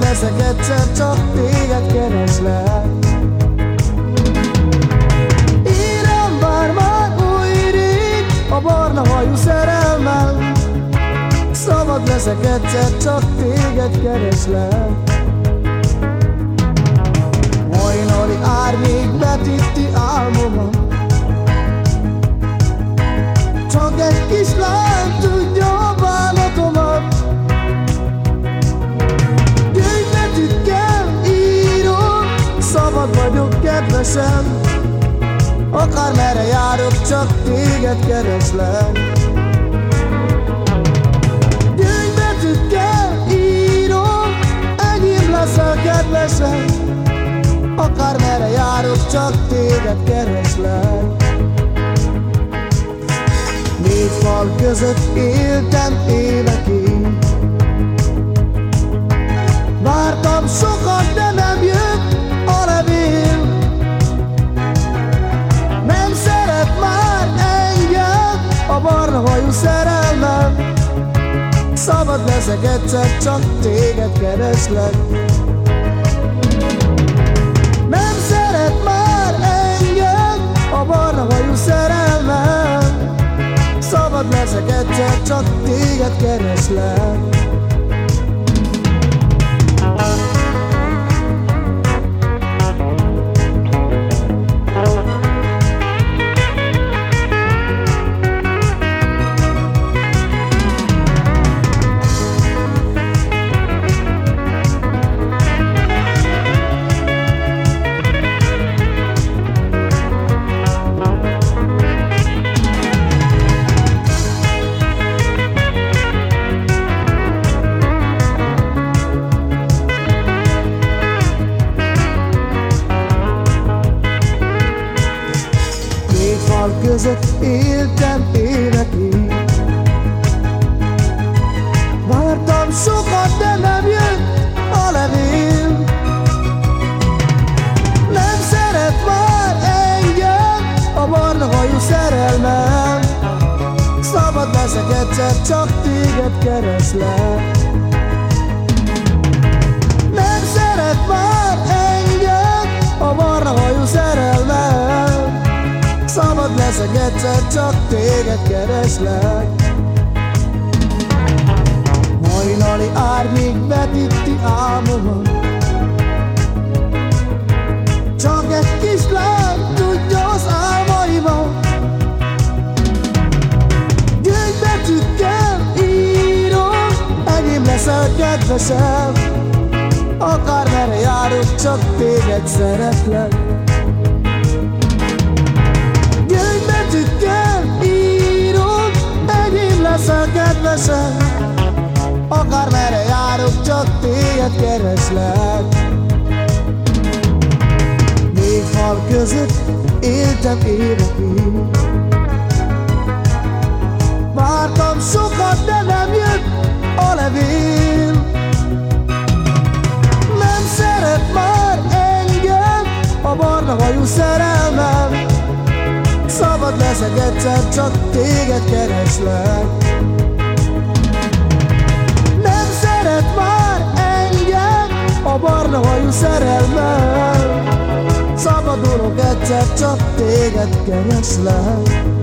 leszek egyszer, csak téged kereslek. Érem bár már új a barna hajú szerelmem. Szabad leszek egyszer, csak téged kereslek merre járok, csak téged kereslek. Gyönybetűkkel írom Enyém leszel, kedvesem Akár merre járok, csak téged kereslek. Négy fal között éltem évekig leszek egyszer, csak téged kereslek Nem szeret már engem a barna hajú szerelmem. Szabad leszek egyszer, csak téged kereslek között éltem évekig Vártam sokat, de nem jött a levél. Nem szeret már engem a barna hajú szerelmem. Szabad leszek egyszer, csak téged kereslek Leszek egyszer, csak téged kereslek. Hajnali árnyék betitti álmomat Csak egy kis lány tudja az álmaimat. Gyönybetűkkel írom Enyém leszel kedvesem Akár merre járok, csak téged szeretlek téged kereslek. Négy fal között éltem évekig. Vártam sokat, de nem jött a levél. Nem szeret már engem a barna hajú szerelmem. Szabad leszek egyszer, csak téged kereslek hajú szerelmem. Szabadulok egyszer, csak téged kereslek